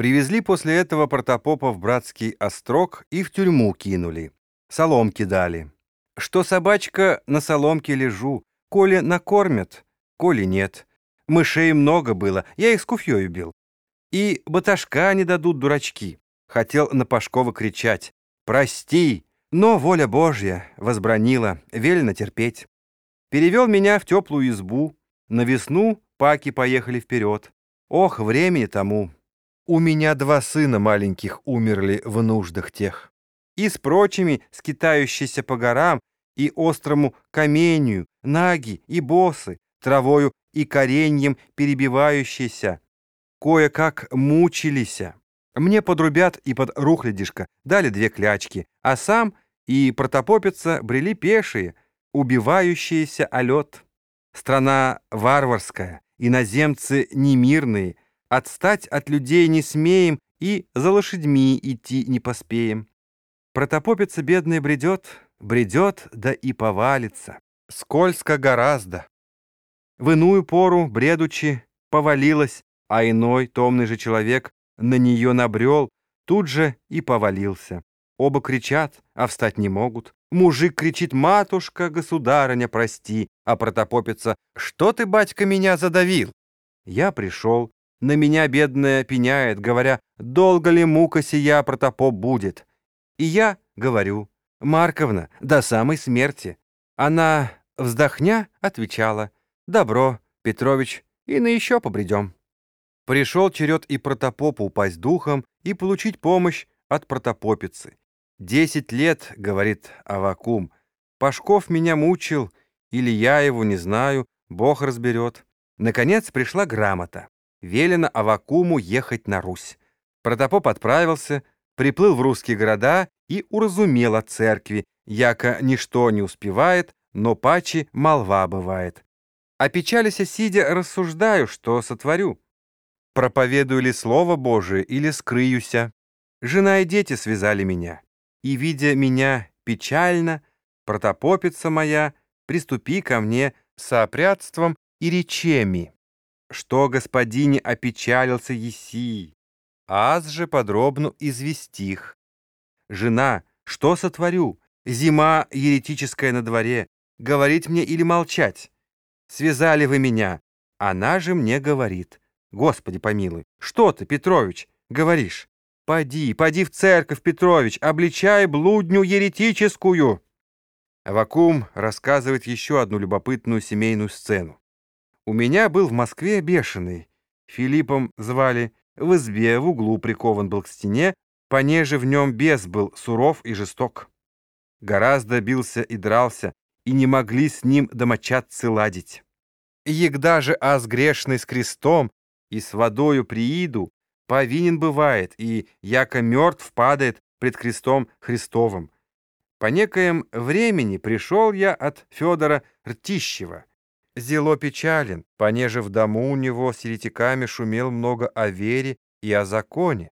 Привезли после этого протопопа в братский острог и в тюрьму кинули. Соломки дали. Что собачка на соломке лежу, коли накормят, коли нет. Мышей много было, я их с куфьёю бил. И баташка не дадут дурачки. Хотел на Пашкова кричать «Прости!» Но воля Божья возбранила, велено терпеть. Перевел меня в теплую избу. На весну паки поехали вперед. Ох, времени тому. У меня два сына маленьких умерли в нуждах тех. И с прочими, скитающиеся по горам и острому каменью, наги и босы, травою и кореньем перебивающиеся, кое-как мучилися. Мне подрубят и под рухлядишко дали две клячки, а сам и протопопица брели пешие, убивающиеся о лед. Страна варварская, иноземцы немирные, отстать от людей не смеем и за лошадьми идти не поспеем. Протопопица бедная бредет, бредет, да и повалится. Скользко гораздо. В иную пору, бредучи, повалилась, а иной томный же человек на нее набрел, тут же и повалился. Оба кричат, а встать не могут. Мужик кричит «Матушка, государыня, прости», а протопопица «Что ты, батька, меня задавил?» Я пришел, на меня бедная пеняет, говоря «Долго ли мука сия, протопоп, будет?» И я говорю «Марковна, до самой смерти». Она, вздохня, отвечала «Добро, Петрович, и на еще побредем». Пришел черед и протопопу упасть духом и получить помощь от протопопицы. «Десять лет, — говорит Авакум, — Пашков меня мучил, или я его не знаю, Бог разберет». Наконец пришла грамота. Велено Авакуму ехать на Русь. Протопоп отправился, приплыл в русские города и уразумел от церкви, яко ничто не успевает, но паче молва бывает. Опечалися сидя, рассуждаю, что сотворю. Проповедую ли Слово Божие или скрыюся? Жена и дети связали меня. И, видя меня печально, протопопица моя, приступи ко мне с опрятством и речеми. Что господине опечалился еси, аз же подробно известих. Жена, что сотворю? Зима еретическая на дворе. Говорить мне или молчать? Связали вы меня. Она же мне говорит. Господи помилуй, что ты, Петрович, говоришь? Поди, поди в церковь, Петрович, обличай блудню еретическую. Вакум рассказывает еще одну любопытную семейную сцену. У меня был в Москве бешеный. Филиппом звали, в избе в углу прикован был к стене, понеже в нем бес был суров и жесток. Гораздо бился и дрался, и не могли с ним домочадцы ладить. Егда же аз грешный с крестом, и с водою прииду, повинен бывает, и яко мертв падает пред крестом Христовым. По некоем времени пришел я от Федора Ртищева. Зело печален, понеже в дому у него с еретиками шумел много о вере и о законе,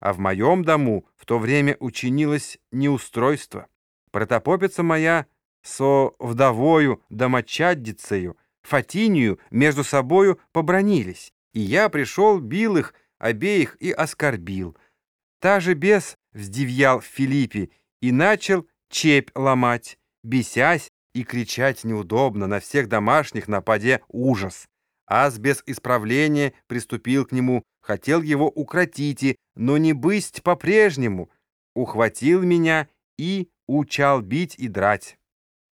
а в моем дому в то время учинилось неустройство. Протопопица моя со вдовою домочаддицею, Фатинию между собою побронились, и я пришел, бил их обеих и оскорбил. Та же бес вздивьял в Филиппе и начал чепь ломать, бесясь и кричать неудобно, на всех домашних нападе ужас. Аз без исправления приступил к нему, хотел его укротить, но не бысть по-прежнему. Ухватил меня и учал бить и драть.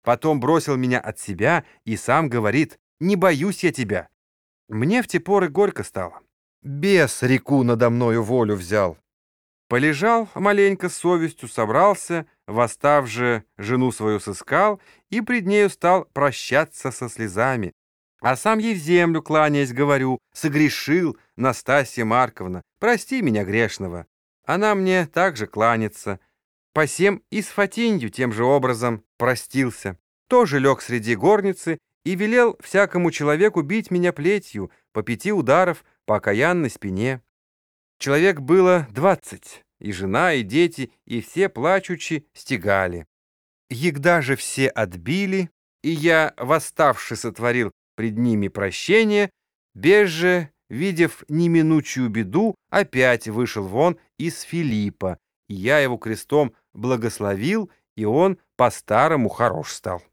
Потом бросил меня от себя и сам говорит, «Не боюсь я тебя, мне в те поры горько стало. Бес реку надо мною волю взял. Полежал маленько совестью, собрался, восстав же, жену свою сыскал и пред нею стал прощаться со слезами. А сам ей в землю, кланяясь, говорю, согрешил, Настасья Марковна, прости меня грешного. Она мне также кланяется. Посем и с Фатинью тем же образом простился. Тоже лег среди горницы и велел всякому человеку бить меня плетью по пяти ударов по окаянной спине. Человек было двадцать, и жена, и дети, и все плачучи стегали. Егда же все отбили, и я, восставший, сотворил пред ними прощение, без же видев неминучую беду, опять вышел вон из Филиппа, и я его крестом благословил, и он по-старому хорош стал.